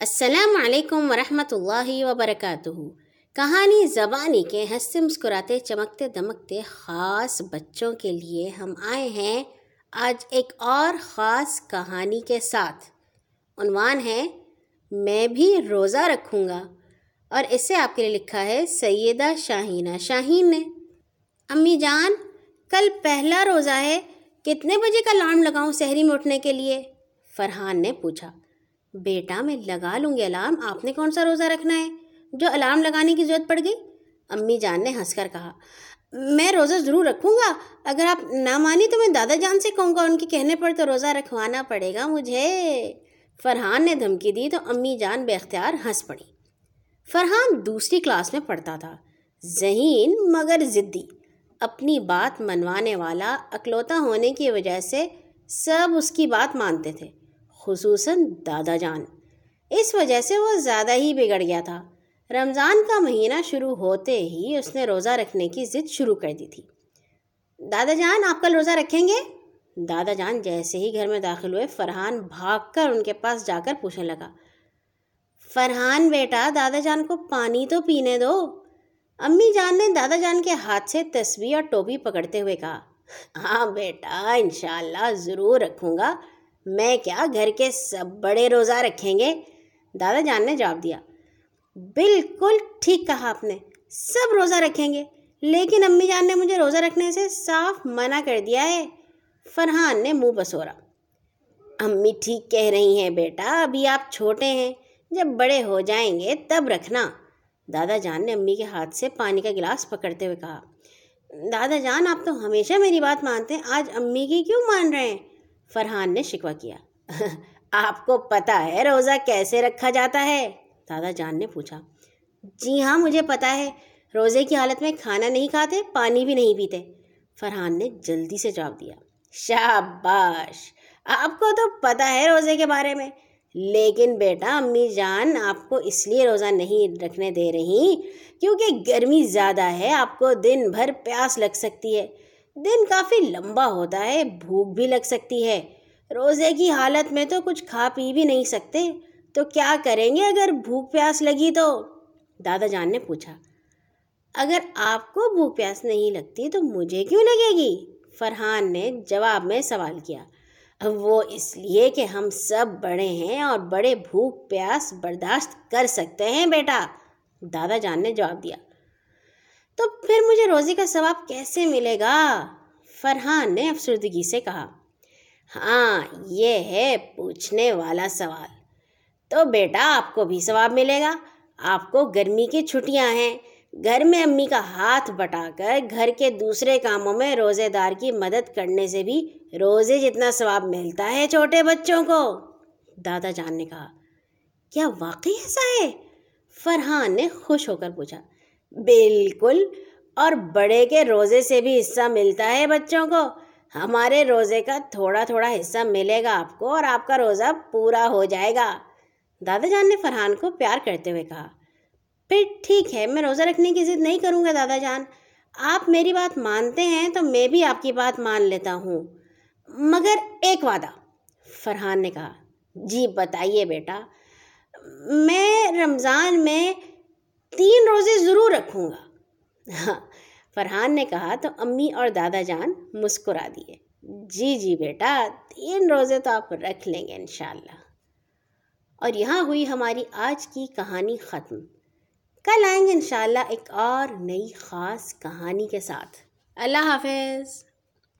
السلام علیکم ورحمۃ اللہ وبرکاتہ۔ کہانی زبانی کے ہنستے مسکراتے، چمکتے، دمکتے خاص بچوں کے لیے ہم آئے ہیں آج ایک اور خاص کہانی کے ساتھ۔ عنوان ہے، میں بھی روزہ رکھوں گا۔ اور اس سے آپ کے لیے لکھا ہے سیدہ شاہینہ۔ شاہین نے، امی جان، کل پہلا روزہ ہے، کتنے بجے کا الارم لگاؤں سحری میں اٹھنے کے لیے؟ فرحان نے پوچھا۔ بیٹا میں لگا لوں گی الارم آپ نے کون سا روزہ رکھنا ہے؟ جو الارم لگانے کی ضرورت پڑ گئی؟ امی جان نے ہنس کر کہا، میں روزہ ضرور رکھوں گا، اگر آپ نہ مانی تو میں دادا جان سے کہوں گا، ان کے کہنے پر تو روزہ رکھوانا پڑے گا مجھے۔ فرحان نے دھمکی دی تو امی جان بے اختیار ہنس پڑی۔ فرحان دوسری کلاس میں پڑھتا تھا۔ ذہین مگر ضدی۔ اپنی بات منوانے والا اکلوتا ہونے کی وجہ سے سب اس کی بات مانتے تھے۔ خصوصاً دادا جان۔ اس وجہ سے وہ زیادہ ہی بگڑ گیا تھا۔ رمضان کا مہینہ شروع ہوتے ہی اس نے روزہ رکھنے کی ضد شروع کر دی تھی۔ دادا جان، آپ کل روزہ رکھیں گے؟ دادا جان جیسے ہی گھر میں داخل ہوئے، فرحان بھاگ کر ان کے پاس جا کر پوچھنے لگا۔ فرحان بیٹا، دادا جان کو پانی تو پینے دو۔ امی جان نے دادا جان کے ہاتھ سے تصویر اور ٹوپی پکڑتے ہوئے کہا۔ ہاں بیٹا، انشاءاللہ ضرور رکھوں گا۔ میں کیا گھر کے سب بڑے روزہ رکھیں گے؟ دادا جان نے جواب دیا۔ بالکل ٹھیک کہا آپ نے، سب روزہ رکھیں گے۔ لیکن امی جان نے مجھے روزہ رکھنے سے صاف منع کر دیا ہے۔ فرحان نے منہ بسورا۔ امی ٹھیک کہہ رہی ہیں بیٹا، ابھی آپ چھوٹے ہیں۔ جب بڑے ہو جائیں گے تب رکھنا۔ دادا جان نے امی کے ہاتھ سے پانی کا گلاس پکڑتے ہوئے کہا۔ دادا جان، آپ تو ہمیشہ میری بات مانتے ہیں، آج امی کی کیوں مان رہے ہیں؟ فرحان نے شکوہ کیا۔ آپ کو پتہ ہے روزہ کیسے رکھا جاتا ہے؟ دادا جان نے پوچھا۔ جی ہاں مجھے پتہ ہے۔ روزے کی حالت میں کھانا نہیں کھاتے، پانی بھی نہیں پیتے۔ فرحان نے جلدی سے جواب دیا۔ شاباش، آپ کو تو پتہ ہے روزے کے بارے میں۔ لیکن بیٹا، امی جان، آپ کو اس لیے روزہ نہیں رکھنے دے رہی کیونکہ گرمی زیادہ ہے، آپ کو دن بھر پیاس لگ سکتی ہے۔ دن کافی لمبا ہوتا ہے، بھوک بھی لگ سکتی ہے۔ روزے کی حالت میں تو کچھ کھا پی بھی نہیں سکتے۔ تو کیا کریں گے اگر بھوک پیاس لگی تو؟ دادا جان نے پوچھا۔ اگر آپ کو بھوک پیاس نہیں لگتی تو مجھے کیوں لگے گی؟ فرحان نے جواب میں سوال کیا۔ وہ اس لیے کہ ہم سب بڑے ہیں اور بڑے بھوک پیاس برداشت کر سکتے ہیں بیٹا۔ دادا جان نے جواب دیا۔ تو پھر مجھے روزی کا ثواب کیسے ملے گا؟ فرحان نے افسردگی سے کہا ہاں یہ ہے پوچھنے والا سوال۔ تو بیٹا، آپ کو بھی ثواب ملے گا۔ آپ کو گرمی کی چھٹیاں ہیں۔ گھر میں امی کا ہاتھ بٹا کر گھر کے دوسرے کاموں میں روزے دار کی مدد کرنے سے بھی روزے جتنا ثواب ملتا ہے چھوٹے بچوں کو۔ دادا جان نے کہا، کیا واقعی ایسا ہے؟ فرحان نے خوش ہو کر پوچھا بالکل، اور بڑے کے روزے سے بھی حصہ ملتا ہے بچوں کو۔ ہمارے روزے کا تھوڑا تھوڑا حصہ ملے گا آپ کو اور آپ کا روزہ پورا ہو جائے گا۔ دادا جان نے فرحان کو پیار کرتے ہوئے کہا، پھر ٹھیک ہے، میں روزہ رکھنے کی ضد نہیں کروں گا دادا جان۔ آپ میری بات مانتے ہیں تو میں بھی آپ کی بات مان لیتا ہوں۔ مگر ایک وعدہ، فرحان نے کہا جی بتائیے بیٹا، میں رمضان میں تین روزے ضرور رکھوں گا۔ ہاں فرحان نے کہا تو امی اور دادا جان مسکرا دیے۔ جی جی بیٹا، تین روزے تو آپ رکھ لیں گے انشاءاللہ۔ اور یہاں ہوئی ہماری آج کی کہانی ختم۔ کل آئیں گے انشاءاللہ ایک اور نئی خاص کہانی کے ساتھ۔ اللہ حافظ۔